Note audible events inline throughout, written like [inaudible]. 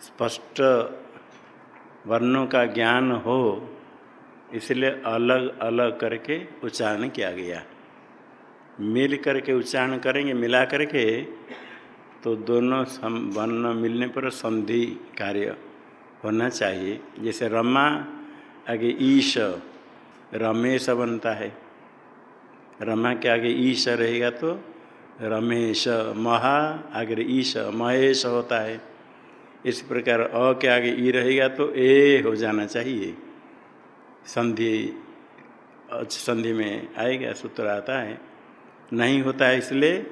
स्पष्ट वर्णों का ज्ञान हो, इसलिए अलग अलग करके उच्चारण किया गया। मिल करके उच्चारण करेंगे, मिला करके तो दोनों सम, वर्ण मिलने पर संधि कार्य होना चाहिए। जैसे रमा, आगे ईश, रमेश बनता है। रमा के आगे ईश रहेगा तो रमेश, महा, आगे ईश, महेश होता है। इस प्रकार अ के आगे ई रहेगा तो ए हो जाना चाहिए। संधि संधि में आएगा, सूत्र आता है। नहीं होता है इसलिए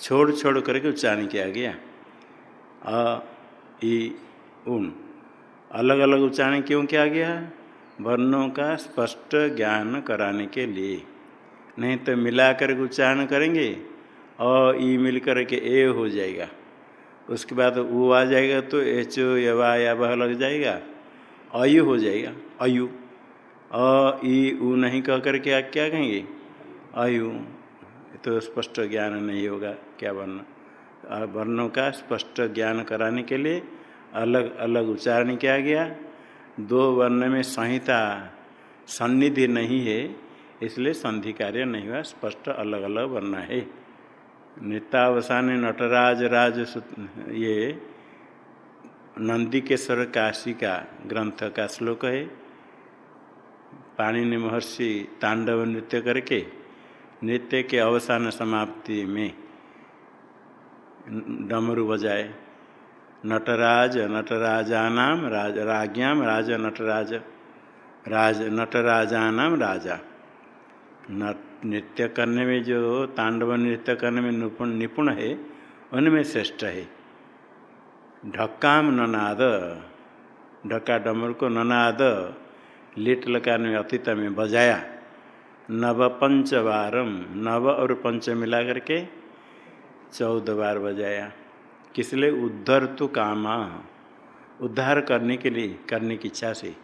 छोड़ छोड़ करके उच्चारण किया गया। अ ई उन। अलग अलग उच्चारण क्यों किया गया? वर्णों का स्पष्ट ज्ञान कराने के लिए। नहीं तो मिला कर उच्चारण करेंगे, अ ई मिल कर के ए हो जाएगा। उसके बाद ऊ आ जाएगा तो एच यवा या वह लग जाएगा। अयु हो जाएगा। अयु अ ई ऊ नहीं कह कर के क्या कहेंगे? अयु तो स्पष्ट ज्ञान नहीं होगा क्या वर्ण? वर्णों का स्पष्ट ज्ञान कराने के लिए अलग अलग उच्चारण किया गया। दो वर्ण में संहिता सन्निधि नहीं है इसलिए संधि कार्य नहीं हुआ स्पष्ट अलग अलग वर्ण है। नितावसान नटराज राज ये नंदिकेश्वर काशी का ग्रंथ का श्लोक है। पाणिनि महर्षि तांडव नृत्य करके नृत्य के अवसान समाप्ति में डमरू बजाए। नटराज, नटराजानाम राज राज्ञाम राज नटराज राज नटराजानाम राजा। नृत्य करने में जो तांडव नृत्य करने में निपुण निपुण है, उनमें श्रेष्ठ है। ढक्काम ननाद ढक्का डमर को ननाद लिट लकार में अतीत में बजाया। नव पंच बारम नव और पंच मिला करके चौदह बार बजाया। किस लिए? उद्धर तो कामा। उद्धार करने के लिए, करने की इच्छा से।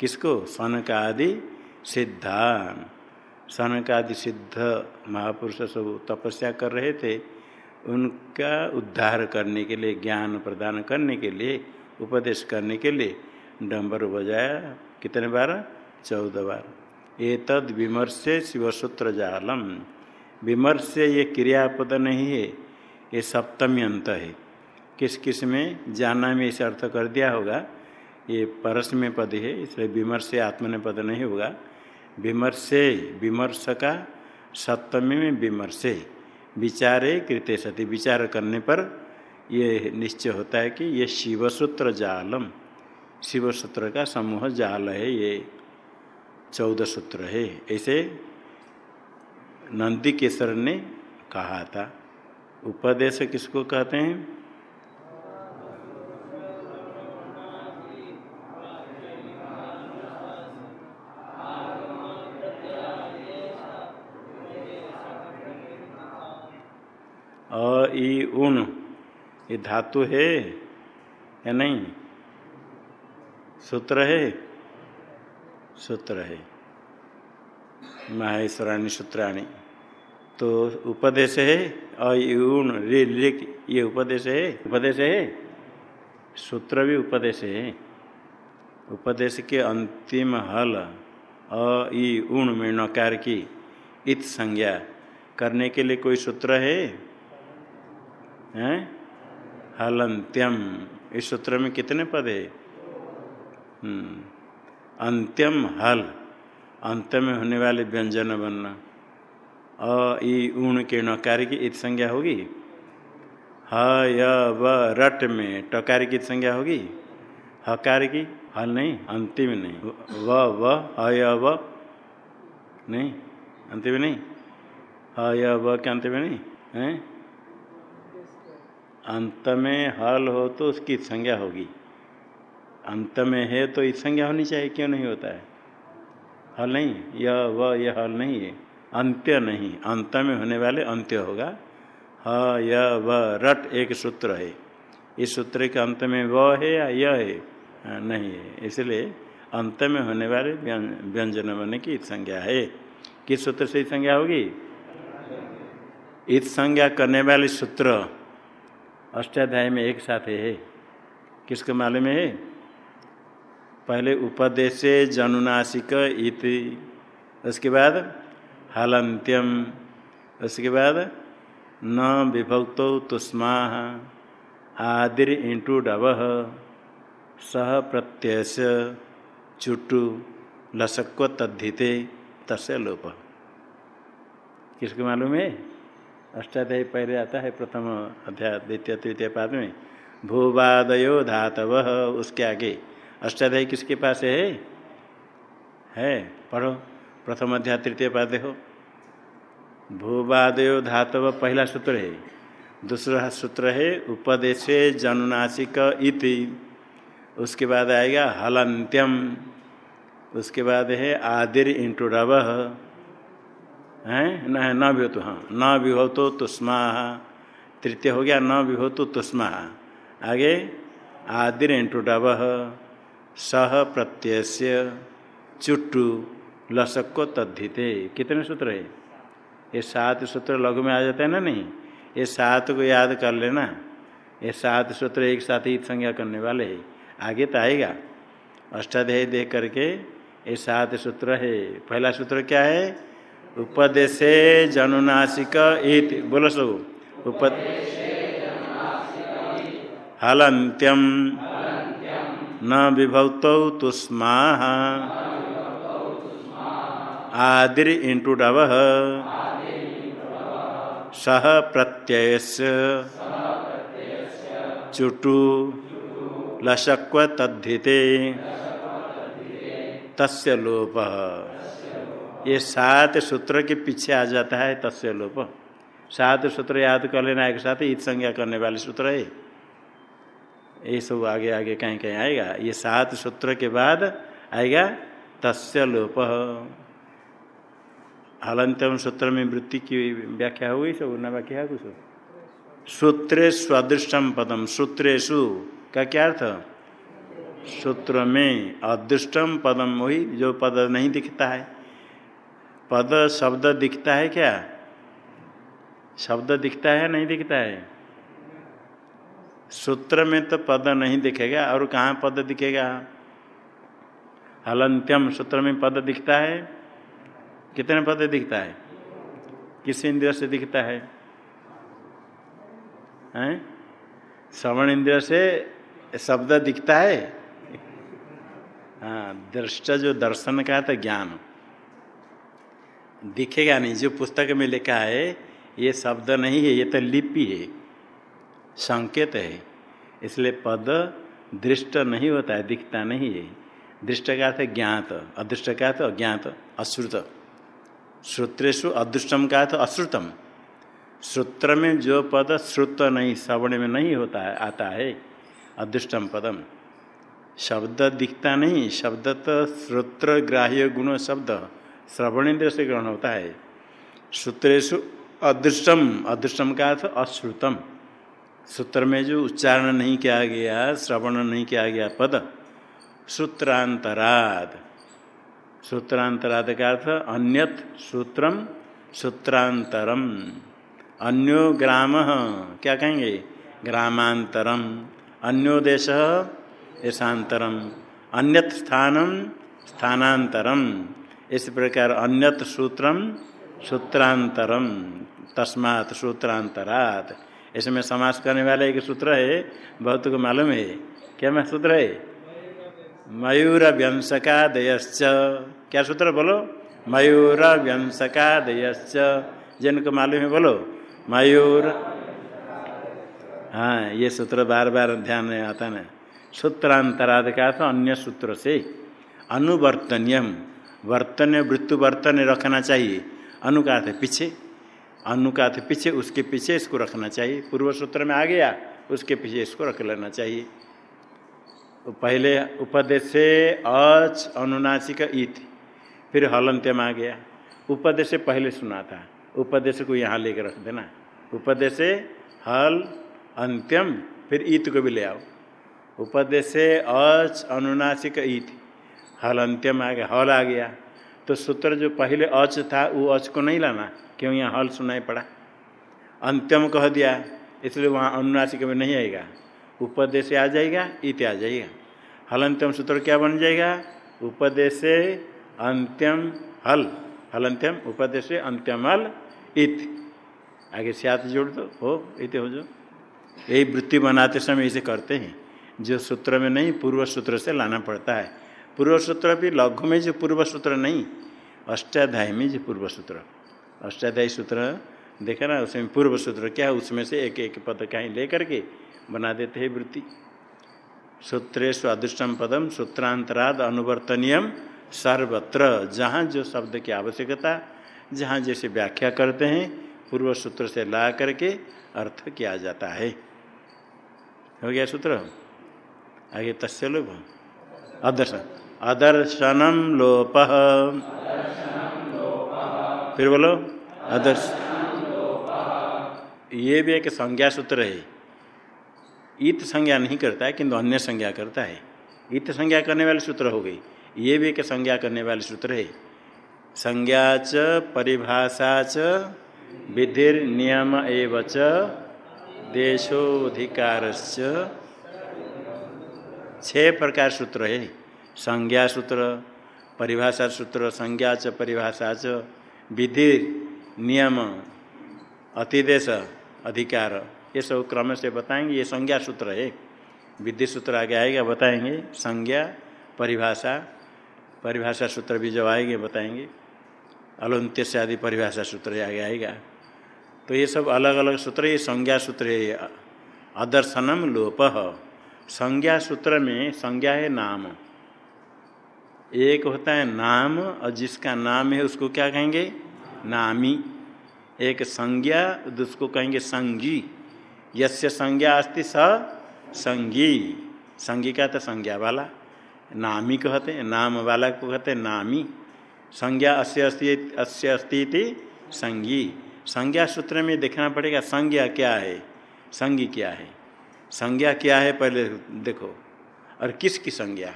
किसको? सन का आदि सिद्धान। सन का आदि सिद्ध महापुरुष सब तपस्या कर रहे थे, उनका उद्धार करने के लिए, ज्ञान प्रदान करने के लिए, उपदेश करने के लिए डम्बर बजाया, कितने बार? चौदह बार। ये तद विमर्शे शिवसूत्र जालम। विमर्श ये क्रियापद नहीं है, ये सप्तमी अंत है। किस किसमें? जाना में इसे अर्थ कर दिया होगा। ये परस में पद है, इसलिए विमर्श आत्मने पद नहीं होगा। विमर्शे विमर्श का सप्तमी में विमर्शे। विचारे कृत्य सती। विचार करने पर ये निश्चय होता है कि ये शिवसूत्र जालम। शिवसूत्र का समूह जाल है, ये चौदह सूत्र है। ऐसे नंदी केसर ने कहा था। उपदेश किसको कहते हैं अ ई उन ये धातु है या नहीं? सूत्र है? सूत्र है। माहेश्वराणी सूत्राणी। तो उपदेश है? अयुण रे लिख ये उपदेश है? उपदेश है? सूत्र भी उपदेश है। उपदेश के अंतिम हल, अ, ई उण में नकार की इत संज्ञा। करने के लिए कोई सूत्र है? हैं? हलंत्यम इस सूत्र में कितने पद है? अंत्यम हल। अंत में होने वाले व्यंजन बनना। अ, ई ऊण के नकार की इत संज्ञा होगी? ह, य, व, रट में टकार की संज्ञा होगी? हकार की? हल नहीं, अंतिम नहीं। व व, ह, य, व, नहीं, अंतिम नहीं। ह, य, व के अंत में नहीं, है? अंत में हल हो तो उसकी संज्ञा होगी। अंत में है तो इस संज्ञा होनी चाहिए, क्यों नहीं होता है? हल नहीं यह व यह हल नहीं है। अंत्य नहीं। अंत में होने वाले अंत्य होगा। ह, य, व, रट एक सूत्र है। इस सूत्र के अंत में व है या यह है? नहीं है। इसलिए अंत में होने वाले व्यंजन बनने की संज्ञा है। किस सूत्र से संज्ञा होगी? इत संज्ञा करने वाले सूत्र। अष्टाध्याय में एक साथ है। किसको मालूम है? पहले उपदेश जनुनासिक इति, उसके बाद हलंत्यम उसके बाद न विभक्त तुष्मा, आदिर इंटू डव, सह प्रत्यय चुटु लसक्व तद्धिते, तस्य लोप। किसको मालूम है? अष्टाध्याय पहले आता है, प्रथम अध्याय, द्वितीय, तृतीय पाद में। भूवादयो धातव, उसके आगे। अष्टाध्याय किसके पास है? है, पढ़ो। प्रथम अध्याय, तृतीय पाद हो भूवादयो धातव, पहला सूत्र है। दूसरा सूत्र है, उपदेश जनुनासिक इति। उसके बाद आएगा हलंत्यम उसके बाद है आदिर इंटू रव। है? न न हो तो हाँ। न तो तुष्मा तृतीय हो गया, न भी हो तो तुष्मा आगे, आदिर इंटू डव सह प्रत्यय चुट्टू लसक को तद्धिते। कितने सूत्र है? ये सात सूत्र लघु में आ जाता है ना नहीं? ये सात को याद कर लेना। ये सात सूत्र एक साथ ही संज्ञा करने वाले है। आगे तो आएगा। अष्टाध्याय देख करके ये सात सूत्र है। पहला सूत्र क्या है? उपदेश जनुनाशिक इत। बोलो सब। उप हलंत्यम न विभक्त तुष्मा आदिर इंटू डव। सह प्रत्यय चुटु लशक्व तद्धिते। तस्य लोप। ये सात सूत्र के पीछे आ जाता है तस्य लोप। सात सूत्र याद कर लेना एक साथ, ईद संज्ञा करने वाले सूत्र है। ये सब आगे आगे कहीं कहीं आएगा। ये सात सूत्र के बाद आएगा तस्य लोप। हलंतम सूत्र में वृत्ति की व्याख्या हुई, सब न व्याख्या कुछ सूत्रे स्वदृष्टम पदम सूत्रेशु का क्या अर्थ? सूत्र में अदृष्टम पदम वही जो पद नहीं दिखता है। पद शब्द दिखता है क्या? शब्द दिखता है नहीं दिखता है? सूत्र में तो पद नहीं दिखेगा, और कहाँ पद दिखेगा? हलंत्यम सूत्र में पद दिखता है। कितने पद दिखता है? किस इंद्रिय से दिखता है। हैं? श्रवण इंद्रिय से शब्द दिखता है। हाँ दृष्ट जो दर्शन का था ज्ञान। दिखेगा नहीं। जो पुस्तक में लिखा है, ये शब्द नहीं है, ये तो लिपि है। संकेत है। इसलिए पद दृष्ट नहीं होता है, दिखता नहीं है। दृष्ट का अर्थ ज्ञात, अदृष्ट का अर्थ अज्ञात, अश्रुत। श्रोत्रेशु अदृष्टम का अर्थ अश्रुतम। श्रोत्र में जो पद श्रुत नहीं, श्रवण में नहीं होता है, आता है, अदृष्टम पदम। शब्द दिखता नहीं, शब्द तो श्रोत्र ग्राह्य गुण शब्द। श्रवण इंद्र से ग्रहण होता है। सूत्रेशु अदृष्टम अदृष्टम का अर्थ अश्रुतम। सूत्र में जो उच्चारण नहीं किया गया, श्रवण नहीं किया गया, पद सूत्रांतराद। सूत्रांतराद का अर्थ अन्यत सूत्रम, सूत्रांतरम। अन्यो ग्राम, क्या कहेंगे? ग्रामांतरम। अन्यो देश ऐसांतरम अन्यत स्थानम, स्थानांतरम। इस प्रकार अन्यत सूत्रम सूत्रांतरम, तस्मात सूत्रांतरात। इसमें समास करने वाले एक सूत्र है बहुत को मालूम है। क्या मैं सूत्र है? मयूर व्यंसका क्या सूत्र बोलो? मयूर व्यंसका दयश्च जिनको मालूम है बोलो। मयूर। हाँ ये सूत्र बार बार ध्यान में आता ना। सूत्रांतराद का तो अन्य सूत्र से। अनुवर्तनियम। वर्तन वृत्तु वर्तन रखना चाहिए। अनुकात पीछे। अनुकात पीछे, उसके पीछे इसको रखना चाहिए। पूर्व सूत्र में आ गया, उसके पीछे इसको रख लेना चाहिए। तो पहले उपदेश से अच अनुनासिक ईत। फिर हलंत्यम आ गया। उपदेश से पहले सुना था। उपदेश को यहाँ लेकर रख देना। उपदेश से हल, अंत्यम, फिर ईत को भी ले आओ। उपदेश से अच अनुनासिक ईत। हल अंत्यम आ गया, हल आ गया। तो सूत्र जो पहले अच था वो अच को नहीं लाना, क्यों यहाँ हल सुनाई पड़ा? अंत्यम कह दिया, इसलिए वहाँ अनुनासिक में नहीं आएगा। उपदेश आ जाएगा, इत आ जाएगा। हलंत्यम सूत्र क्या बन जाएगा? उपदेश अंत्यम हल। हल अंत्यम, उपदेश अंत्यम हल, इत। आगे से आते जोड़ दो, हो, इत हो जो यही वृत्ति बनाते समय इसे करते हैं। जो सूत्र में नहीं, पूर्व सूत्र से लाना पड़ता है। पूर्व सूत्र भी लघु में जो पूर्व सूत्र नहीं, अष्टाध्याय में जो पूर्व सूत्र। अष्टाध्यायी सूत्र, देखा ना, उसमें पूर्व सूत्र क्या है, उसमें से एक एक पद कहीं ले करके बना देते हैं वृत्ति। सूत्रे स्वादिष्टम पदम सूत्रांतराद अनुवर्तनीयम सर्वत्र, जहाँ जो शब्द की आवश्यकता, जहाँ जैसे व्याख्या करते हैं, पूर्व सूत्र से ला करके अर्थ किया जाता है। हो गया सूत्र? आगे तस्य लोभ। अदर्शन। अदर्शनम लोप। फिर बोलो अदर्श ये भी एक संज्ञा सूत्र है। इत संज्ञा नहीं करता है, किंतु अन्य संज्ञा करता है। इत संज्ञा करने वाले सूत्र हो गई ये भी एक संज्ञा करने वाले सूत्र है। संज्ञा च, परिभाषा च, विधिर नियम एवं देशोधिकार छह प्रकार सूत्र है। संज्ञा सूत्र परिभाषा सूत्र संज्ञा च परिभाषा च विधि नियम अतिदेश अधिकार ये सब क्रम से बताएंगे। ये संज्ञा सूत्र है। विधि सूत्र आगे आएगा बताएंगे। संज्ञा परिभाषा परिभाषा सूत्र भी जब आएंगे बताएंगे। अलंत्य से आदि परिभाषा सूत्र आगे आएगा। तो ये सब अलग अलग सूत्र ये संज्ञा सूत्र है। अदर्शनम लोप। संज्ञा सूत्र में संज्ञा है नाम। एक होता है नाम और जिसका नाम है उसको क्या कहेंगे? नामी। एक संज्ञा उसको कहेंगे संगी यस्य संज्ञा अस्ति स संगी संगी का तो संज्ञा वाला। नामी कहते हैं, नाम वाला को कहते हैं नामी। संज्ञा अस्य अस्ति अस्य अस्ति संगी संज्ञा। सूत्र में देखना पड़ेगा, संज्ञा क्या है? संगी क्या है? संज्ञा क्या है? पहले देखो। और किसकी संज्ञा?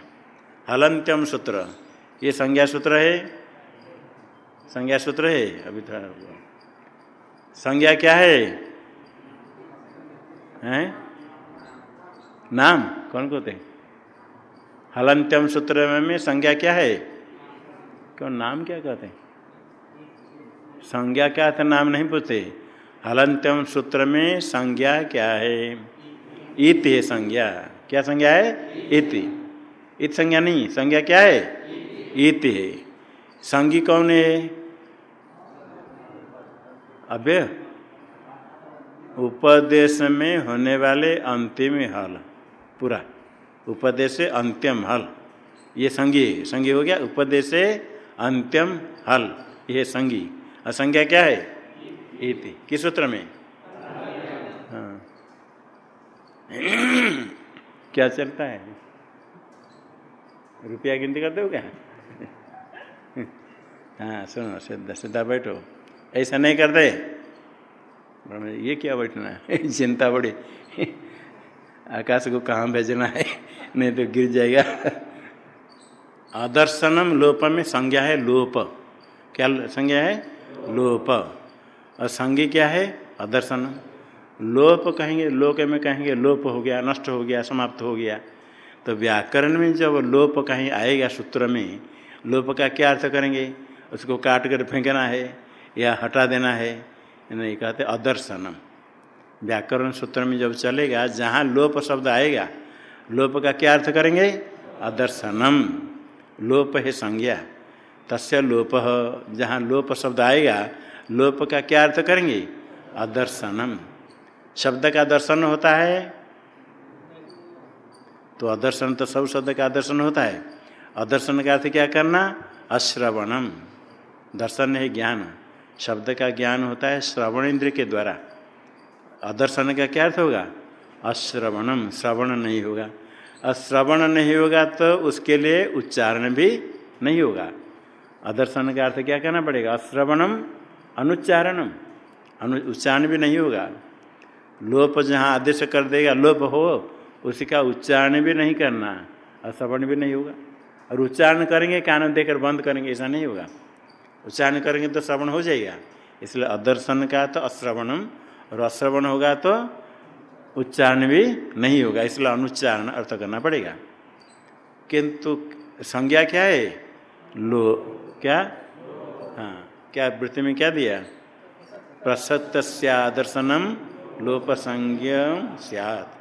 हलंत्यम सूत्र। ये संज्ञा सूत्र है? संज्ञा सूत्र है? अभी था। संज्ञा क्या है? हैं? नाम? कौन कहते हैं? हलंत्यम सूत्र में संज्ञा क्या है? क्यों नाम क्या कहते हैं? संज्ञा क्या था? नाम नहीं पूछते। हलंत्यम सूत्र में संज्ञा क्या है? इत है संज्ञा। क्या संज्ञा है? इति। इत संज्ञा नहीं, संज्ञा क्या है? इत है। संगी कौन है? अभ्य उपदेश में होने वाले अंतिम हल, पूरा। उपदेश अंत्यम हल। ये संगी संगी हो गया? उपदेश अंत्यम हल। ये संगी असंज्ञा क्या है? इति किस सूत्र में? हाँ। [clears throat] क्या चलता है? रुपया गिनती करते हो क्या? हाँ सुनो सीधा सीधा बैठो। ऐसा नहीं करते। ये क्या बैठना है? [laughs] चिंता बड़ी। आकाश को कहाँ भेजना है? नहीं तो गिर जाएगा। आदर्शनम लोप में संज्ञा है लोप। क्या संज्ञा है? लोप। और संज्ञा क्या है? अदर्शन लोप कहेंगे, लोक में कहेंगे, लोप हो गया, नष्ट हो गया, समाप्त हो गया। तो व्याकरण में जब लोप कहीं आएगा सूत्र में, लोप का क्या अर्थ करेंगे? उसको काट कर फेंकना है या हटा देना है? नहीं, कहते अदर्शनम। व्याकरण सूत्र में जब चलेगा, जहाँ लोप शब्द आएगा, लोप का क्या अर्थ करेंगे? अदर्शनम। लोप है संज्ञा। तस्य लोप, जहाँ लोप शब्द आएगा, लोप का क्या अर्थ करेंगे? अदर्शनम। शब्द का दर्शन होता है तो अदर्शन तो सब शब्द का आदर्शन होता है। अदर्शन का अर्थ क्या करना? अश्रवणम। दर्शन है ज्ञान। शब्द का ज्ञान होता है श्रवण इंद्र के द्वारा। अदर्शन का क्या अर्थ होगा? अश्रवणम। श्रवण नहीं होगा। अश्रवण नहीं होगा तो उसके लिए उच्चारण भी नहीं होगा। अदर्शन का अर्थ क्या कहना पड़ेगा? अश्रवणम। अनुच्चारणम। अनु उच्चारण भी नहीं होगा। लोप जहाँ आदेश कर देगा, लोप हो उसी का उच्चारण भी नहीं करना अश्रवण भी नहीं होगा। और उच्चारण करेंगे, कान देकर बंद करेंगे, ऐसा नहीं होगा। उच्चारण करेंगे तो श्रवण हो जाएगा। इसलिए अदर्शन का तो अश्रवणम, और अश्रवण होगा तो उच्चारण भी नहीं होगा। इसलिए अनुच्चारण अर्थ करना पड़ेगा। किंतु संज्ञा क्या है? लो, क्या? हाँ क्या वृत्ति में क्या दिया? प्रसक्त दर्शनम लोप संज्ञ सियात।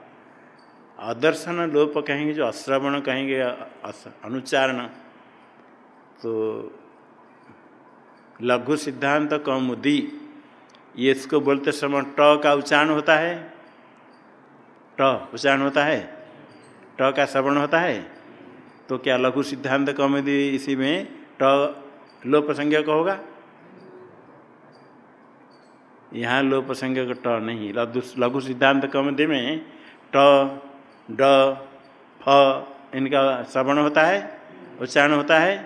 अदर्शन लोप कहेंगे, जो अश्रवण कहेंगे अनुच्चारण तो लघु सिद्धांत कौमुदी ये इसको बोलते समय ट का उच्चारण होता है? ट उच्चारण होता है? ट का श्रवण होता है? तो क्या लघु सिद्धांत कौमुदी इसी में ट लोप संज्ञक होगा? यहाँ लोप संज्ञक ट नहीं, लघु सिद्धांत कौमुदी में ट ड, फ, इनका श्रवण होता है, उच्चारण होता है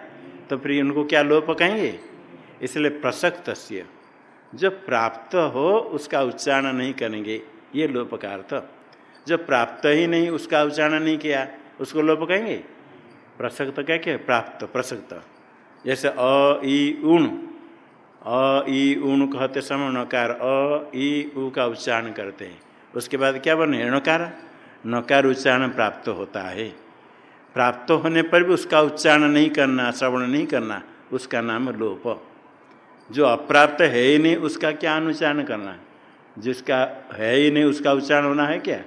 तो फिर उनको क्या लोप कहेंगे? इसलिए प्रसक्त जो प्राप्त हो, उसका उच्चारण नहीं करेंगे। ये लोप का अर्थ जो प्राप्त ही नहीं, उसका उच्चारण नहीं किया, उसको लोप कहेंगे? प्रसक्त क्या क्या? प्राप्त, प्रसक्त। जैसे अ ई उण अ ई उण कहते समय नकार अ ई उ का उच्चारण करते हैं। उसके बाद क्या बने? नकार नकार उच्चारण प्राप्त होता है। प्राप्त होने पर भी उसका उच्चारण नहीं करना, श्रवण नहीं करना, उसका नाम लोप। जो अप्राप्त है ही नहीं, उसका क्या अनुच्चारण करना? जिसका है ही नहीं, उसका उच्चारण होना है क्या?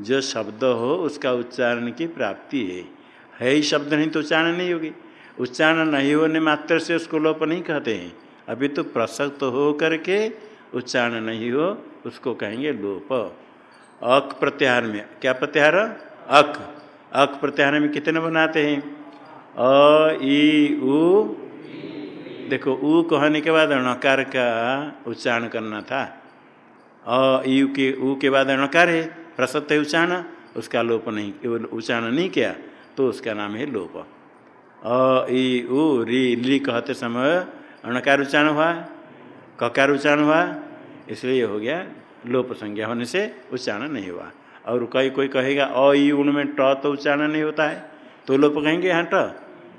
जो शब्द हो, उसका उच्चारण की प्राप्ति है। है ही शब्द नहीं तो उच्चारण नहीं होगी। उच्चारण नहीं होने मात्र से उसको लोप नहीं कहते हैं। अभी तो प्रसक्त हो करके उच्चारण नहीं हो, उसको कहेंगे लोप। अक प्रत्याहार में। क्या प्रत्याहार? अक। अक प्रत्याहार में कितने बनाते हैं? अ, ई, उ। देखो, उ कहने के बाद णकार का उच्चारण करना था। अ यू के, उ के बाद णकार है प्रसत है उच्चारण, उसका लोप नहीं, उच्चारण नहीं किया तो उसका नाम है लोप। अ, ई, उ, री, ली कहते समय अणकार उच्चारण हुआ, ककार उच्चारण हुआ, इसलिए हो गया लोप संज्ञा होने से उच्चारण नहीं हुआ। और कई कोई कहेगा, अ उण में ट तो उच्चारण नहीं होता है। तो लोप कहेंगे यहाँ ट।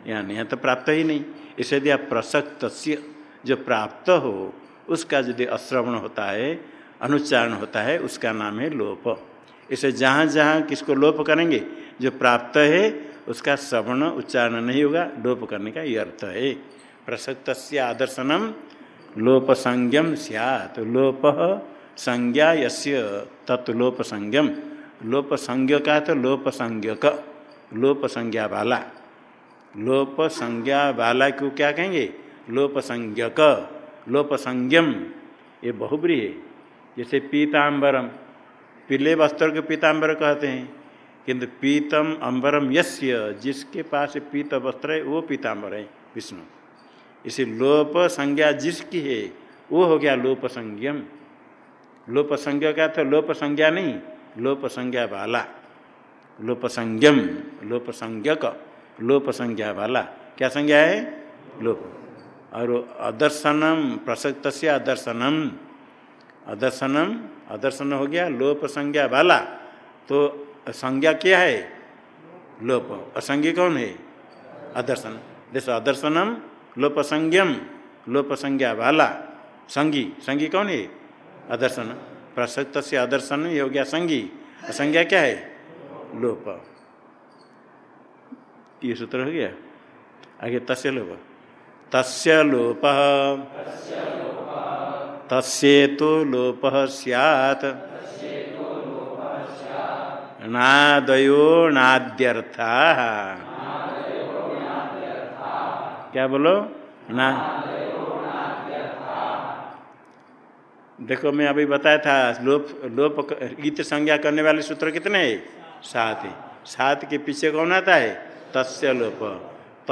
यहाँ नहीं, यहाँ तो प्राप्त ही नहीं। इसे यदि आप प्रसक्त जो प्राप्त हो, उसका यदि अश्रवण होता है, अनुच्चारण होता है, उसका नाम है लोप। इसे जहाँ जहाँ किसको लोप करेंगे, जो प्राप्त है, उसका श्रवण, उच्चारण नहीं होगा, लोप करने का ये अर्थ है। प्रसक्त आदर्शनम, लोप संज्ञम सियात। लोप संज्ञा यस्य तत्लोप संज्ञम लोप संज्ञ का तो लोप संज्ञक लोप संज्ञा वाला लोप संज्ञा वाला को क्या कहेंगे? लोप संज्ञक लोप संज्ञम ये बहुब्री है। जैसे पीताम्बरम पीले वस्त्र को पीताम्बर कहते हैं। किंतु पीतम अम्बरम यस्य, जिसके पास पीत वस्त्र है, वो पीताम्बर है, विष्णु। इसे लोप संज्ञा जिसकी है, वो हो गया लोप संज्ञम लोप संज्ञा का तो लोप संज्ञा नहीं लोप संज्ञा वाला। लोप संज्ञम लोप संज्ञक लोप संज्ञा वाला। क्या संज्ञा है? लोप। और अदर्शनम प्रसक्त से अदर्शनम। अदर्शनम, अदर्शन हो गया लोप संज्ञा वाला। तो संज्ञा क्या है? लोप। असंज्ञ कौन है? अदर्शन। जैसे अदर्शनम लोप संज्ञम लोप संज्ञा वाला संगी संगी कौन है? अदर्शन प्रसक्त से अदर्शन हो गया संज्ञा क्या है? लोप। ये सूत्र हो गया? आगे तस्य लोप। तस्य लोप। तस्य तो लोप सियात। नादयो नाद्यर्था। क्या बोलो? ना देखो, मैं अभी बताया था, लोप लोप गीत संज्ञा करने वाले सूत्र कितने हैं? सात है। सात के पीछे कौन आता है? तस्य लोप। त,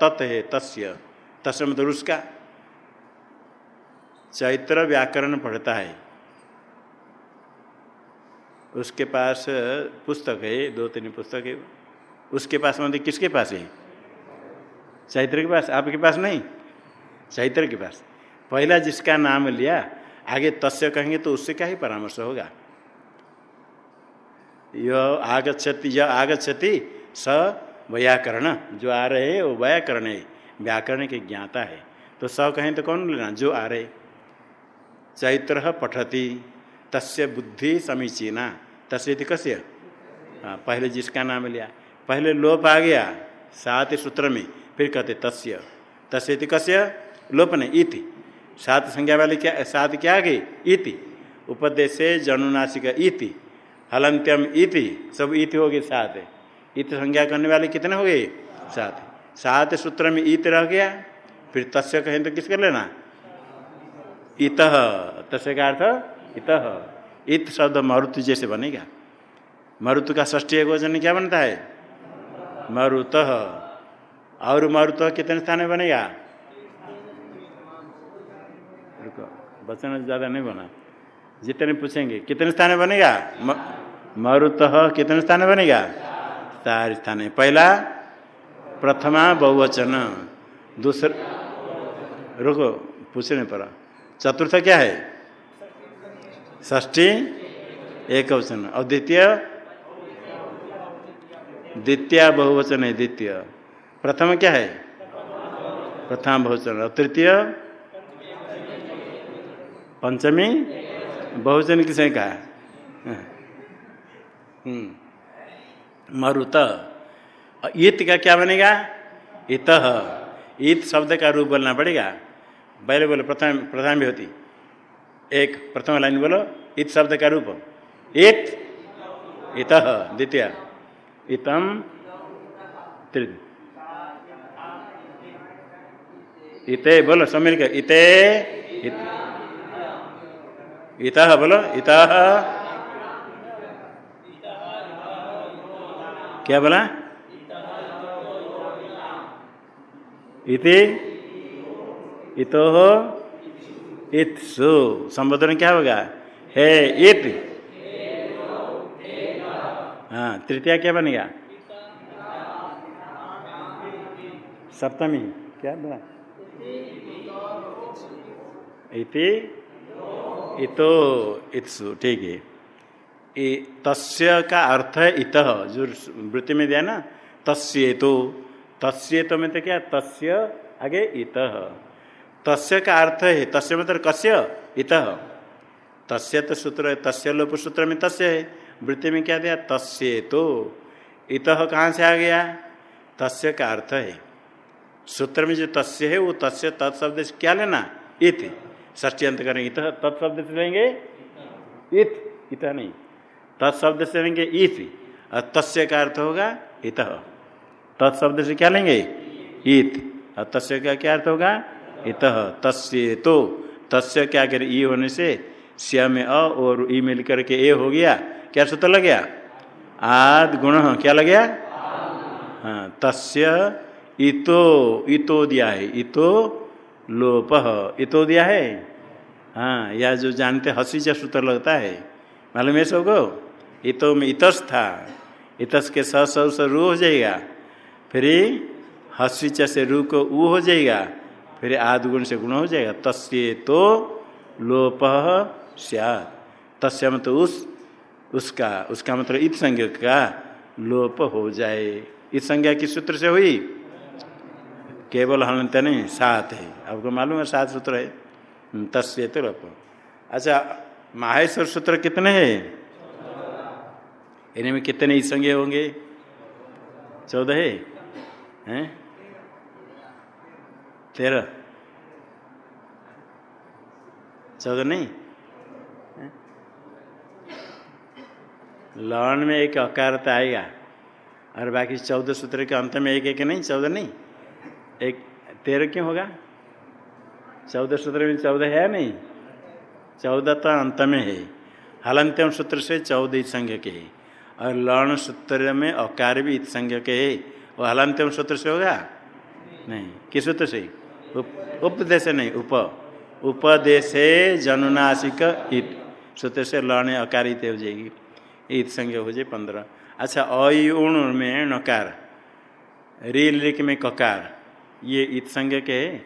तत् है, तस्य। तस्य मतलब उसका। चैत्र व्याकरण पढ़ता है। उसके पास पुस्तक है, दो तीन पुस्तक है। उसके पास मतलब किसके पास है? चैत्र के पास। आपके पास नहीं? चैत्र के पास। पहला जिसका नाम लिया आगे तस्य कहेंगे तो उससे क्या ही परामर्श होगा? यह आगछति यह आगछति स व्याकरण। जो आ रहे है वो व्याकरण है, व्याकरण के ज्ञाता है। तो स कहें तो कौन लेना जो आ रहे। चैत्र पठती, तस्य बुद्धि समीचीना। तस्वीर कस्य? हाँ पहले जिसका नाम लिया। पहले लोप आ गया, सात सूत्र में, फिर कहते तस्य। तस्वीर कस्य? लोप ने इति। सात संज्ञा वाले क्या, सात क्या आ गई? इति। उपदेश जनुनाशिक इति। हलंत्यम इति। सब इति हो गए सात। इत संज्ञा करने वाले कितने हो गए? सात। सात सूत्र में इत रह गया। फिर तस्य कहें तो किस कर लेना? इत। तस्य का अर्थ? इत। इत शब्द मरुत जैसे बनेगा। मरुत का ष्टी वचन क्या बनता है? मरुत। और मरुत कितने स्थान में बनेगा? वचन ज़्यादा नहीं बना। जितने पूछेंगे, कितने स्थान बनेगा? मरुत कितने स्थान बनेगा? चार स्थान। पहला, प्रथमा बहुवचन। दूसरा, रुको, पूछने पर। चतुर्थ क्या है? ष्ठी एक वचन और द्वितीय? द्वितीय बहुवचन है, द्वितीय। प्रथम क्या है? प्रथम बहुवचन। और तृतीय? पंचमी? बहुवचन किसने कहा? हम्म। मरुत। ईत का क्या बनेगा? इत ईत शब्द का रूप बोलना पड़ेगा। पहले बोलो प्रथम प्रधान भी होती। एक प्रथम लाइन बोलो इत शब्द का रूप। इत इत द्वितीय। इतम तृतीय इते बोलो सब मिलकर इते इत, इत बोलो, इत। क्या बोला? इति इतो हो इत सु संबोधन क्या होगा? हे इत। हाँ तृतीया क्या बनेगा? सप्तमी। क्या बना इति इतो इत्सु, ठीक है। तस्य का अर्थ है इत, जो वृत्ति में दिया ना तस्य तो तस्य में तो क्या? तस्य, आगे इत। तस्य का अर्थ है, तस्य मतलब कस्य? इत। तस्य तो सूत्र है, तस्य लोप सूत्र में तस्य है। वृत्ति में क्या दिया? तस्य इत कहाँ से आ गया? तस्य का अर्थ है। सूत्र में जो तस्य है, वो तस्य तत्शब्द क्या लेना? इत। ष्टी अंत करेंगे इत तत्शब्द से लेंगे? इत। इत नहीं। तत्शब्द से लेंगे इत। और तस्य का अर्थ होगा इत। तत्शब्द से क्या लेंगे? इत। और तस्य का क्या अर्थ होगा? इत। तस्य तो। तस्य क्या करे, ई होने से श्या में अ और ई मिल करके ए हो गया। क्या सूत्र लग गया? आद गुण। क्या लग गया? हाँ तस्य इतो। इतो दिया है। इतो लोप। इतो दिया है। हाँ या जो जानते हसी से सूत्र लगता है। मालूम है सबको? इतो में इतस था। इतस के स स रू हो जाएगा। फिर हसी च से रू को ऊ हो जाएगा। फिर आदि गुण से गुण हो जाएगा। तस्य तो लोप सियात। तस्य मतलब उस, उसका उसका मतलब इत संज्ञा का लोप हो जाए। इत संज्ञा किस सूत्र से हुई? केवल हनंत नहीं सात है। आपको मालूम है सात सूत्र है? तस्य तो अच्छा माहेश्वर सूत्र कितने हैं? इनमें कितने संज्ञा होंगे? चौदह है? हैं? तेरह। चौदह नहीं? लॉन में एक अकारता आएगा, और बाकी चौदह सूत्र के अंत में एक एक नहीं, चौदह नहीं? एक तेरह क्यों होगा? चौदह सूत्र में चौदह है नहीं? चौदह तो अंत में है। हलंत्यम सूत्र से चौदह संज्ञ के है। और लर्ण सूत्र में अकार भी इत संज्ञ के है। वो हलंत्यम सूत्र से होगा? नहीं। किस सूत्र से? उप, उपदेश नहीं, उप। उपदेशे जनुनाशिक इत सूत्र से लर्ण अकारित हो जाएगी। ईद संज्ञा हो जाए पंद्रह। अच्छा अयुण में नकार लिख में ककार। ये ईद संज्ञा के है?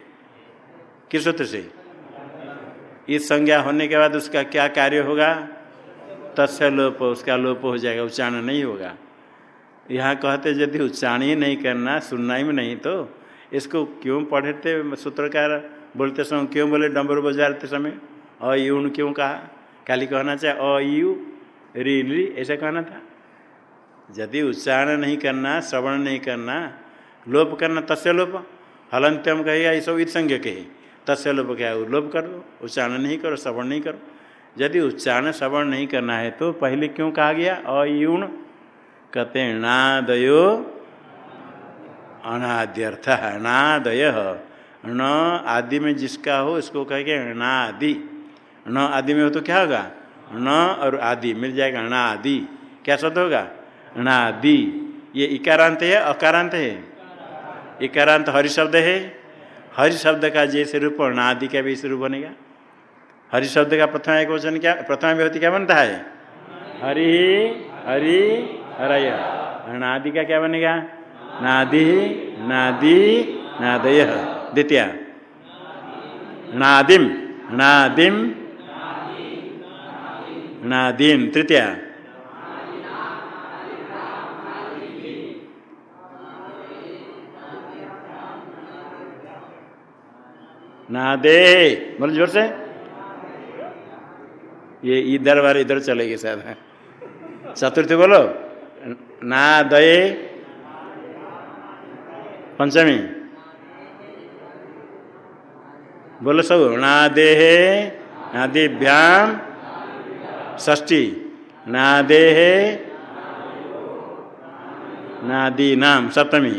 किस सूत्र से? ईद संज्ञा होने के बाद उसका क्या कार्य होगा? तस्य लोप उसका लोप हो जाएगा, उच्चारण नहीं होगा। यहाँ कहते यदि उच्चारण ही नहीं करना, सुनना ही नहीं तो इसको क्यों पढ़ते सूत्रकार? बोलते समय क्यों बोले डम्बर बजाते समय? अयुण क्यों कहा? खाली कहना चाहे अयु री ली ऐसा कहना था। यदि उच्चारण नहीं करना, श्रवण नहीं करना, लोप करना तस्य लोप हलंत्यम कहेगा ये सब संज्ञ कहे? तस्य लोप क्या लोप कर दो, उच्चारण नहीं करो, श्रवण नहीं करो। यदि उच्चारण, श्रवण नहीं करना है तो पहले क्यों कहा गया? अयुण कहते नादयो अनाद्यर्थ, अनादय। न आदि में जिसका हो इसको कहेंगे अनादि। न आदि में हो तो क्या होगा? न और आदि, मिल जाएगा अणा आदि क्या शब्द होगा? अणादि ये इकारांत है अकारांत है? इकारांत हरि शब्द है। हरि शब्द का जैसे रूप नादि का भी इस रूप बनेगा। हरि शब्द का प्रथम एक वचन क्या, प्रथम विभूति क्या बनता है? हरि हरि, हरय। नादि का क्या बनेगा? नादि नादि, नादय। द्वितीय। नादिम नादिम। नादिम, तृतीय। नादे बोलो ज़ोर से। ये इधर बार इधर चलेगी शायद चतुर्थी बोलो। ना दे। पंचमी। बोलो सब। ना नादे नादिभ्याम ष्टी नादे नादी नाम। सप्तमी।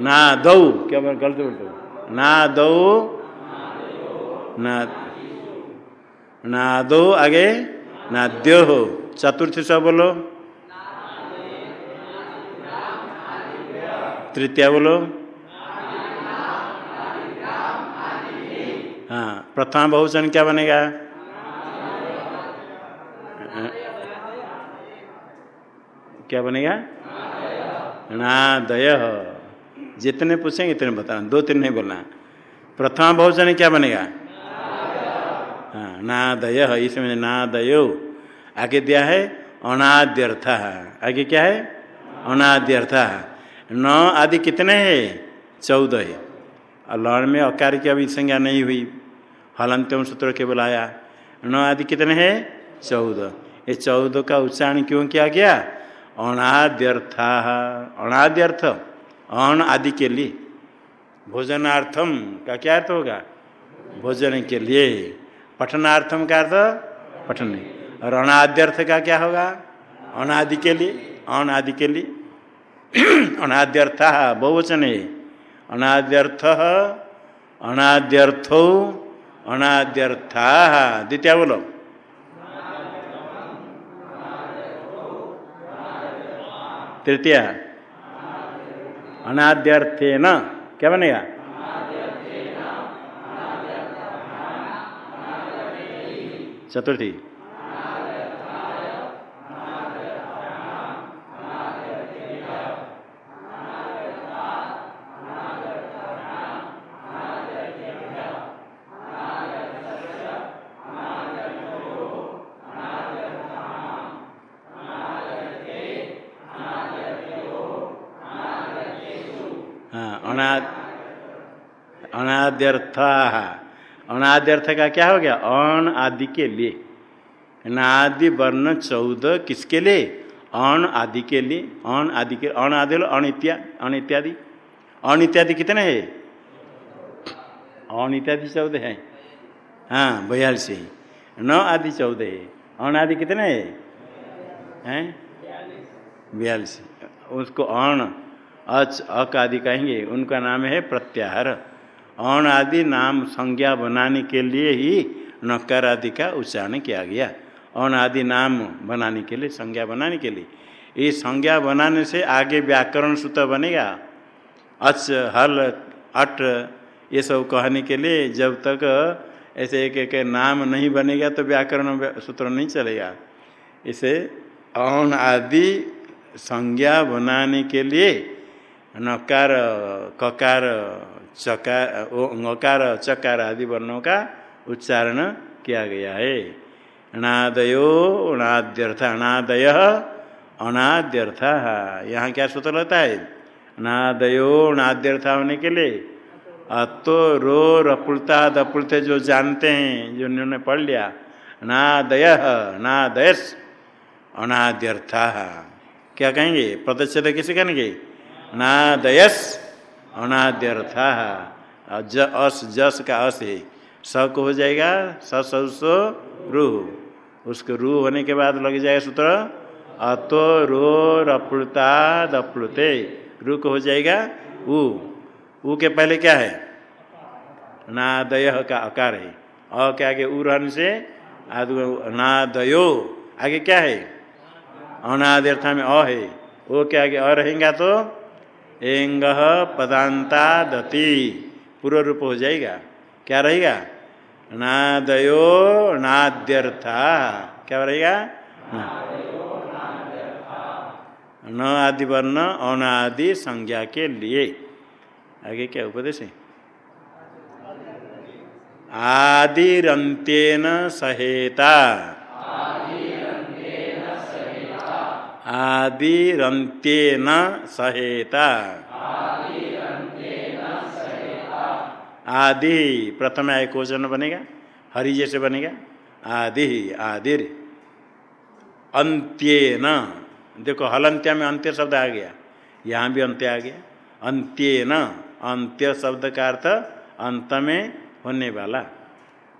ना दौ क्या गलत बोलते ना दो, ना दो, आगे, ना द्यो हो। चतुर्थी सब बोलो। तृतीय बोलो। हाँ प्रथम बहुचन क्या बनेगा? क्या बनेगा? नादय जितने पूछेंगे इतने बताना, दो तीन नहीं बोलना प्रथम बहुचन क्या बनेगा? हाँ नादय इसमें नादयो। आगे दिया है, अनाद्यर्थ। आगे क्या है? अनाद्यर्थ। न आदि कितने हैं? चौदह है। और लड़ में अकार की अभी संज्ञा नहीं हुई। हलंत्यम सूत्र के बुलाया न आदि कितने हैं? चौदह। ये चौदह का उच्चारण क्यों किया गया? अनाद्यर्थ। अनाद्यर्थ। अण आदि के लिए। भोजनार्थम का क्या अर्थ होगा? भोजन के लिए। पठनार्थम का अर्थ पठन। और अनाद्यर्थ का क्या होगा? अनादि के लिए। अनादि के लिए। [clears throat] अनाद्यर्थ बहुवचन। है अनाद्यर्थ, अनाद्यर्थो, अनाद्यर्था। द्वितीय बोलो। तृतीय। अनाद्यर्थे न क्या बनेगा? चतुर्थी। अनाद्यर्थ अनाद्यर्थ का क्या हो गया अन आदि के लिए नादि वर्ण चौदह किसके लिए अन आदि के लिए अन आदि के अन आदि अन इत्यादि अन इत्यादि कितने है अन इत्यादि चौदह है हाँ बयालीस न आदि चौदह है अन आदि कितने है हैं बयालीस उसको अण अच, अक आदि कहेंगे, उनका नाम है प्रत्याहार। अण आदि नाम संज्ञा बनाने के लिए ही नकार आदि का उच्चारण किया गया। अण आदि नाम बनाने के लिए, संज्ञा बनाने के लिए। ये संज्ञा बनाने से आगे व्याकरण सूत्र बनेगा। अच, हल, अट, ये सब कहने के लिए जब तक ऐसे एक एक नाम नहीं बनेगा तो व्याकरण सूत्र नहीं चलेगा। इसे अण आदि संज्ञा बनाने के लिए नकार ककार चकार नकार चकार आदि वर्णों का उच्चारण किया गया है अनादयो अनाद्यर्थ अनादय अनाद्यर्थ यहाँ क्या सूत्र लगता है अनादयो अनाद्यर्थ होने के लिए अतो रो रपुलता दपुलते जो जानते हैं जो उन्होंने पढ़ लिया नादय नादयस अनाद्यर्था क्या कहेंगे प्रदच्छेद किसे कहेंगे नादयस अनाद्यर्था। अस, जस का अस है। स को हो जाएगा ससो रूह उसके रूह होने के बाद लग जाएगा सूत्र, अतो, रो, रप्लुता, दप्लुते। रू को हो जाएगा ऊ ऊ के पहले क्या है? नादय का आकार है। अ के आगे ऊ रहने से नादयो आगे क्या है? अनाद्यर्था में अ है। ओ के आगे अ रहेगा तो एंग पदांता दति। पूर्व रूप हो जाएगा। क्या रहेगा? नादयो नाद्यर्था। क्या रहेगा? न आदि वर्ण अनादि संज्ञा के लिए। आगे क्या उपदेश है? आदिरंत्यन सहेता। आदिरंत्यन सहेता। आदि प्रथम आय क्वेश्चन बनेगा, हरि जैसे बनेगा, आदि आदिर। अंत्यन देखो हलंत्या में अंत्य शब्द आ गया, यहाँ भी अंत्य आ गया। अंत्य न अंत्य शब्द का अर्थ अंत में होने वाला।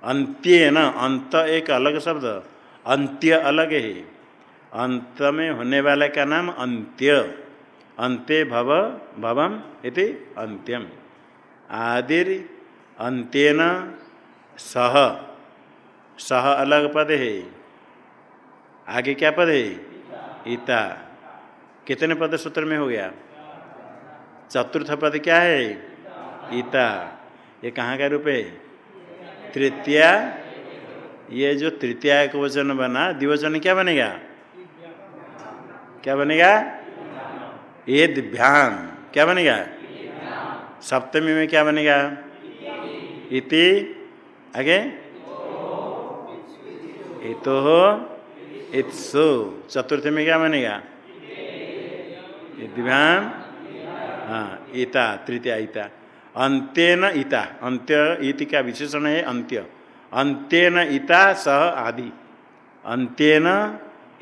अंत्य न अंत एक अलग शब्द, अंत्य अलग है। अंत में होने वाले का नाम अंत्य। अंत्य भव, भवम इति अंत्यम। आदिर अंत्यन सह। सह अलग पद है। आगे क्या पद है? ईता कितने पद सूत्र में हो गया? चतुर्थ पद क्या है? ईता ये कहाँ का रूप है? तृतीया। ये जो तृतीया एक वचन बना, द्विवचन क्या बनेगा? क्या बनेगा? ये दिव्याम। क्या बनेगा? सप्तमी में क्या बनेगा? इति। आगे? इतो हो। इत्सु। चतुर्थ में क्या बनेगा? दिव्याम। हाँ ईता तृतीय ईता अंत्यन ईता अंत्य, इति का विशेषण है अंत्य। अंत्यन ईता सह आदि। अंत्यन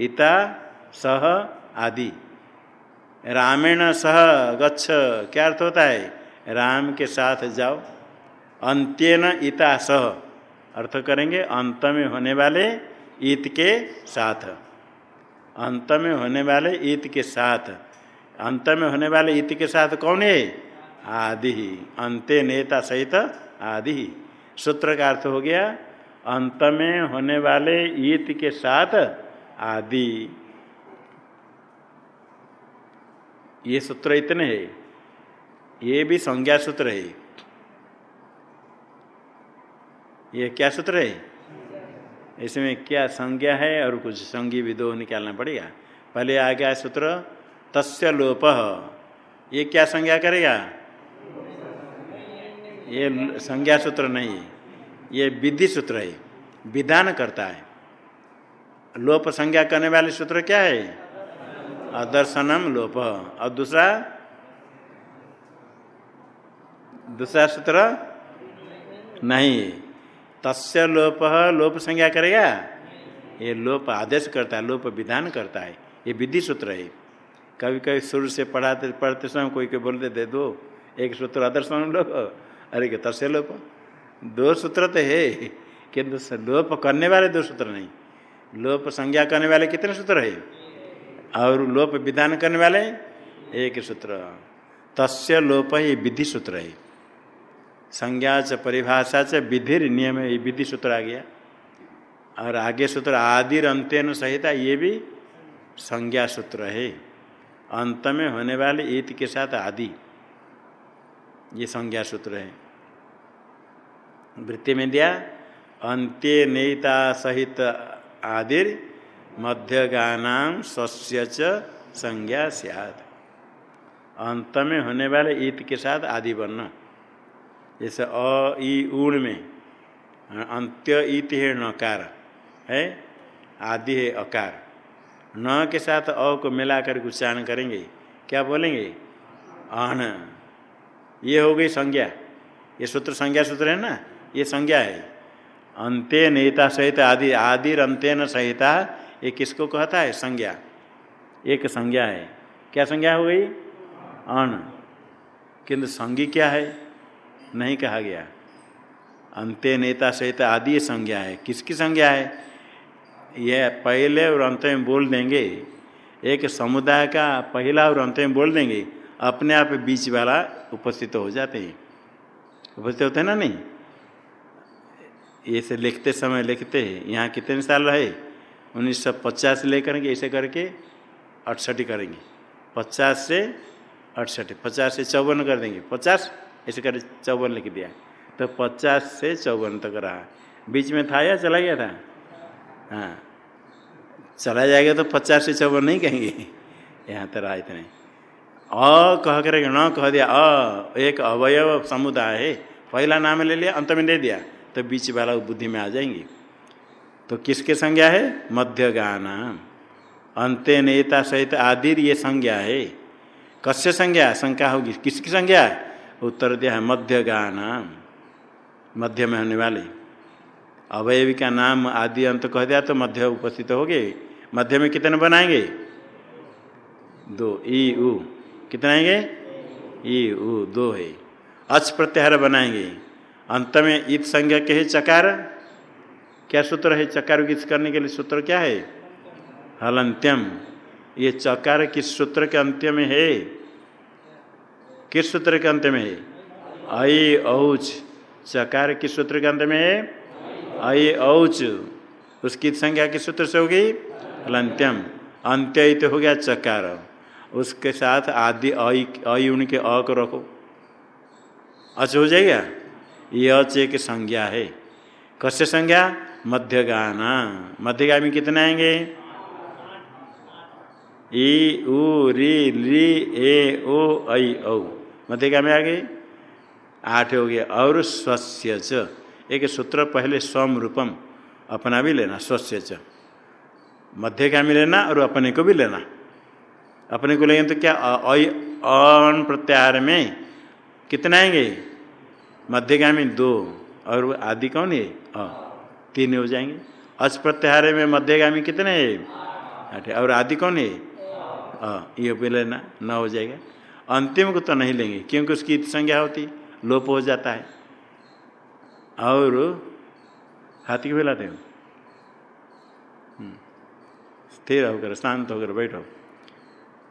ईता सह आदि। रामेण सह गच्छ, क्या अर्थ होता है? राम के साथ जाओ। अंत्यन इता सह। अर्थ करेंगे अंत में होने वाले ईत के साथ। अंत में होने वाले ईत के साथ। अंत में होने वाले ईत के साथ कौन है? आदि ही। अंत्य नेता सहित आदि सूत्र का अर्थ हो गया, अंत में होने वाले ईत के साथ आदि। ये सूत्र इतने है। ये भी संज्ञा सूत्र है। ये क्या सूत्र है? इसमें क्या संज्ञा है और कुछ संज्ञी दो निकालना पड़ेगा। पहले आ गया सूत्र, तस्य लोप। ये क्या संज्ञा करेगा? ये संज्ञा सूत्र नहीं। ये विधि सूत्र है। विधान करता है। लोप संज्ञा करने वाले सूत्र क्या है? अदर्शनम लोप। और दूसरा? दूसरा सूत्र? नहीं। तस्य लोप लोप संज्ञा करेगा? ये लोप आदेश करता है, लोप विधान करता है। ये विधि सूत्र है। कभी कभी शुरू से पढ़ाते, पढ़ते समय कोई कोई बोलते, दे दो, एक सूत्र आदर्शन लोप। अरे के तस्य लोप? दो सूत्र तो है, किंतु लोप करने वाले दो सूत्र नहीं। लोप संज्ञा करने वाले कितने सूत्र है? और लोप विधान करने वाले एक सूत्र। तस्य लोप ये विधि सूत्र है। संज्ञा च, परिभाषा च विधि नियम ये विधि सूत्र आ गया। और आगे सूत्र आदिर अंत्यन सहिता ये भी संज्ञा सूत्र है। अंत में होने वाले ईत के साथ आदि, ये संज्ञा सूत्र है। वृत्ति में दिया, अंत्य नेता सहित आदिर मध्यगानाम सस्य च संज्ञा सियाद अंत में होने वाले ईत के साथ आदि वर्ण। जैसे अ ई ऊण में अंत्य ईत है नकार, है? आदि है अकार। न के साथ अ को मिलाकर उच्चारण करेंगे। क्या बोलेंगे? अन। ये हो गई संज्ञा। ये सूत्र संज्ञा सूत्र है ना? ये संज्ञा है। अंत्य नेता सहित आदि आदि अंत्यन सहिता ये किसको कहता है? संज्ञा। एक संज्ञा है। क्या संज्ञा हो गई? अन किंतु संगी क्या है? नहीं कहा गया। अंत्य, नेता, सहित आदि संज्ञा है। किसकी संज्ञा है? यह पहले और अंत में बोल देंगे। एक समुदाय का पहला और अंत में बोल देंगे। अपने आप बीच वाला उपस्थित हो जाते हैं। उपस्थित होते हैं ना? नहीं। ये से लिखते समय लिखते हैं। यहाँ कितने साल रहे? उन्नीस सौ पचास ले करेंगे ऐसे करके अड़सठ करेंगे। पचास से अड़सठ, पचास से चौवन कर देंगे। पचास, ऐसे कर चौवन लिख दिया। तो पचास से चौवन तक रहा। बीच में था या चला गया था? हाँ। चला जाएगा तो पचास से चौवन नहीं कहेंगे। यहाँ तो रहा इतने। अ कह कर न कह दिया। अ, एक अवयव समुदाय है। पहला नाम ले लिया, अंत में दे दिया। तो बीच वाला बुद्धि में आ जाएँगे। तो किसके संज्ञा है? मध्य गाना अंत्य नेता सहित आदि ये संज्ञा है। कस्य संज्ञा? शंका होगी। किसकी संज्ञा उत्तर दिया है मध्य गाना मध्य में होने वाले। अवयवी का नाम आदि अंत कह दिया तो मध्य उपस्थित हो गए मध्य में कितने बनाएँगे? दो। ई, उ। कितना आएँगे? ई, उ। दो है। अच प्रत्याहार बनाएँगे। अंत में इत संज्ञा के है चकार। क्या सूत्र है? चकार गीत करने के लिए सूत्र क्या है? हलंत्यम। ये चकार किस सूत्र के अंत्य में है? किस सूत्र के अंत में है? आई औच। चकार किस सूत्र के अंत में है? आई औच। उसकी संज्ञा किस सूत्र से होगी? हलंत्यम। अंत्य तो हो गया चकार। उसके साथ आदि अय उनके अ को रखो। अच हो जाएगा? ये अच एक संज्ञा है। कस्य संज्ञा? मध्यगाना। मध्यगामी कितने आएँगे? ई, उ, री, ली, ए, ओ, ऐ, औ। मध्यगामी आ गए आठ हो गए और स्वस्य च। एक सूत्र पहले स्वम रूपम, अपना भी लेना, स्वस्य च। मध्यगामी लेना और अपने को भी लेना। अपने को लेंगे तो क्या? अन प्रत्याहार में कितने आएँगे? मध्यगामी दो। और आदि कौन है? तीन हो जाएँगे। अच प्रत्याहार में मध्यगामी कितने है? और आदि कौन है? अ ये भी लेना, न हो जाएगा। अंतिम को तो नहीं लेंगे, क्योंकि उसकी संज्ञा होती, लोप हो जाता है। और हाथी को लाते हो। स्थिर होकर, शांत होकर बैठो।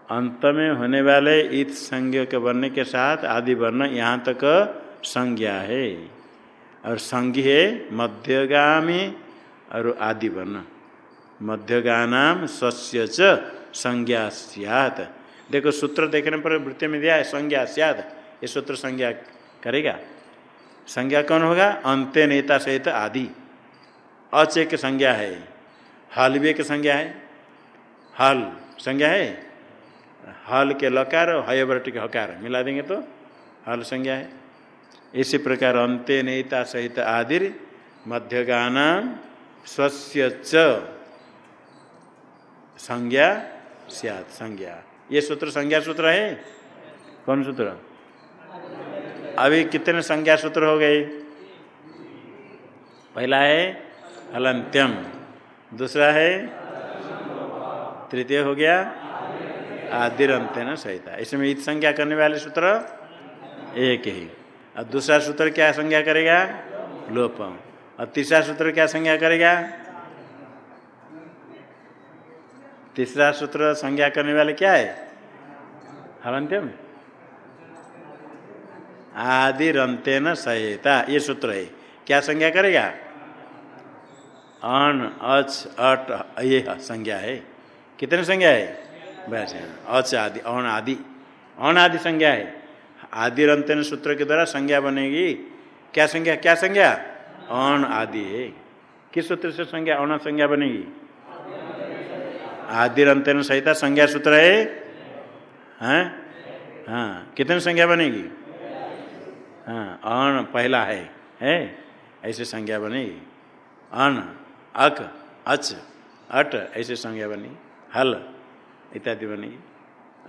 अंत में होने वाले इत संज्ञ के वर्ण के साथ आदि वर्ण यहाँ तक संज्ञा है। और संज्ञ है मध्यगामी और आदि वर्ण मध्यगानाम सस्य च संज्ञा सियात। देखो सूत्र देखने पर वृत्ति में दिया है, संज्ञा सियात। ये सूत्र संज्ञा करेगा। संज्ञा कौन होगा? अंत्य नेता सहित आदि। अचेक संज्ञा है। हल भी एक संज्ञा है। हल संज्ञा है। हल के लकार और हयवर्ट के हकार। मिला देंगे तो? हल संज्ञा है। इसी प्रकार अंत्य नेता सहित आदिर मध्यगाना स्वस्य च संज्ञा सियात, संज्ञा। ये सूत्र संज्ञा सूत्र है? कौन सूत्र? अभी कितने संज्ञा सूत्र हो गए? पहला है हलंत्यम दूसरा है तृतीय हो गया आदिर अंत्य न सहिता। इसमें इत संज्ञा करने वाले सूत्र एक ही। और दूसरा सूत्र क्या संज्ञा करेगा? लोपम। और तीसरा सूत्र क्या संज्ञा करेगा? तीसरा सूत्र संज्ञा करने वाले क्या है? हलंत्यम आदि रंते न सहिता, ये सूत्र है। क्या संज्ञा करेगा? अन, अच, अट, ये संज्ञा है। कितने संज्ञा है? वैसे अच आदि, अन आदि। अन आदि संज्ञा है। आदि रंतन सूत्र के द्वारा संज्ञा बनेगी। क्या संज्ञा? क्या संज्ञा? अन आदि। है किस सूत्र से संज्ञा? अन संज्ञा बनेगी। आदि रंतन सहिता संज्ञा सूत्र है। हाँ? हाँ। कितने संज्ञा बनेगी? हाँ अन पहला है। है? ऐसे संज्ञा बनेगी। अन, अक, अच, अट, ऐसे संज्ञा बनेगी। हल, इत्यादि बनेगी।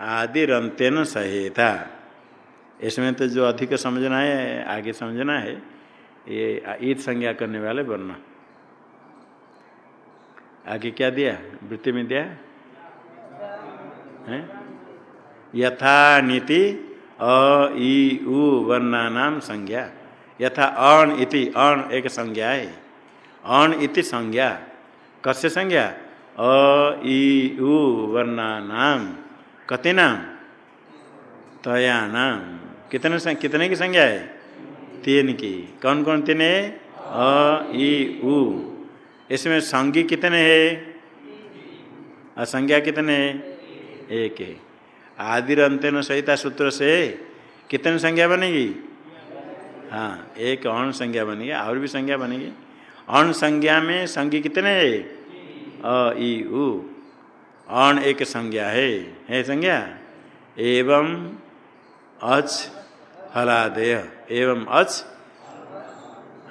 आदि रंतेन सहेता। इसमें तो जो अधिक समझना है, आगे समझना है, ये ईद संज्ञा करने वाले वर्ण। आगे क्या दिया? वृत्ति में दिया? है? यथा नीति अ ई उ वर्णा नाम संज्ञा। यथा अण इति, अण एक संज्ञा है। अण इति संज्ञा। कस्य संज्ञा? अ ई उ वर्णा नाम कति नाम? तया नाम कितने कितने की संज्ञा है? तीन की। कौन कौन तीन है? अ ई उ। इसमें संज्ञी कितने है? असंज्ञा कितने है? एक है। आदिर अंत्यन सहिता सूत्र से कितने संज्ञा बनेगी? हाँ एक अण संज्ञा बनेगी, और भी संज्ञा बनेगी। अण संज्ञा में संज्ञा कितने है? अ ई उ। अण एक संज्ञा है। है संज्ञा? एवं अच हलादय। एवं अच,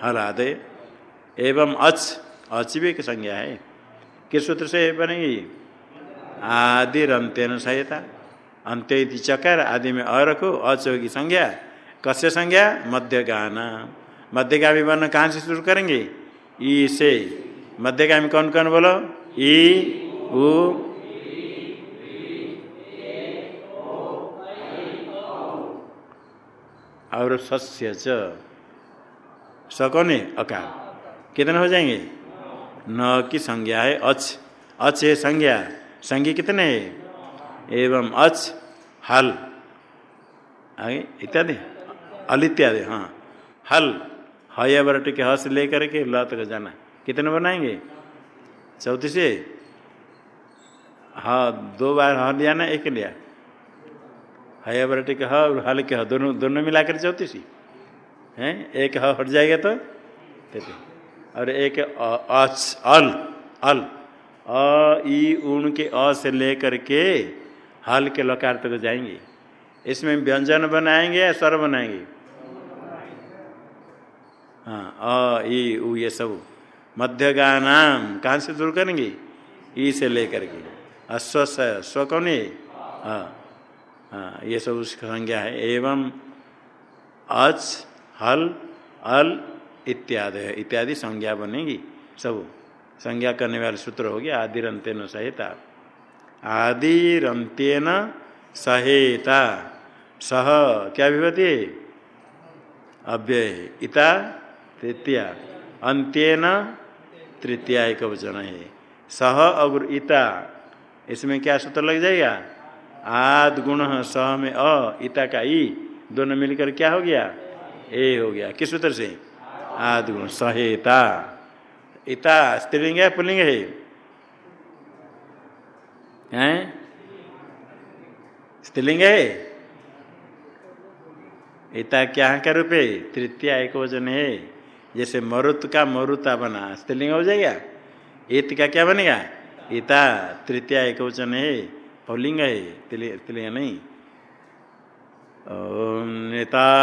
हलादय। एवं अच अच भी एक संज्ञा है। किस सूत्र से बनेगी? आदि अंत्यन सहायता अंत्य चकर, आदि में अ अच होगी संज्ञा। कस्य संज्ञा? मध्यगाना। मध्यगामी वर्ण कहाँ से शुरू करेंगे? ई से। मध्यगामी कौन कौन बोलो? ई और सस्य च। स कौन है अकार कितने हो जाएँगे? न की संज्ञा है अच। अच है संज्ञा। संज्ञा कितने है? एवं अच, हल। आगे, इत्यादि। अल इत्यादि हाँ। हल। हया बरट के हस लेकर के ल तक जाना। कितने बनाएँगे? चौथी से हाँ दो बार ह लिया ना, एक लिया। हया बरट के ह और हल के ह, दोनों दोनों मिलाकर चौतीसी हैं। एक ह हट जाएगा तो? और एक अच अल अल अ, ई उन के अ से लेकर के हल के लकार तक जाएँगे। इसमें व्यंजन बनाएँगे या स्वर बनाएँगे? हाँ अ, ई उ ये सब। मध्यगानाम, कहाँ से दूर करेंगे? ई से लेकर के। अश्व स्व कौन है? हाँ। हाँ ये सब उसकी संज्ञा है। एवं अच, हल, अल इत्यादि इत्यादि संज्ञा बनेगी सब। संज्ञा करने वाले सूत्र हो गया आदिरंत्यन सहिता। आदिरंत्यन सहेता। सह, क्या विभति? अव्यय। इता, तृतीया। अंत्यन, तृतीया एक वचन है। सह और इता, इसमें क्या सूत्र लग जाएगा? आद गुण सह में अ, इता का ई, दोनों मिलकर क्या हो गया? ए हो गया। किस सूत्र से? आद गुण, सहेता। इता स्त्रीलिंग है पुलिंग है? हैं? स्त्रीलिंग है? इता क्या का रूप है? तृतीय एक वज़न है। जैसे मरुत का मरुता बना, स्त्रीलिंग हो जाएगा? इत का क्या बनेगा? इता, तृतीय एक वचन है। पौलिंग है स्त्रीलिंग नहीं? ओम नेतावसाने।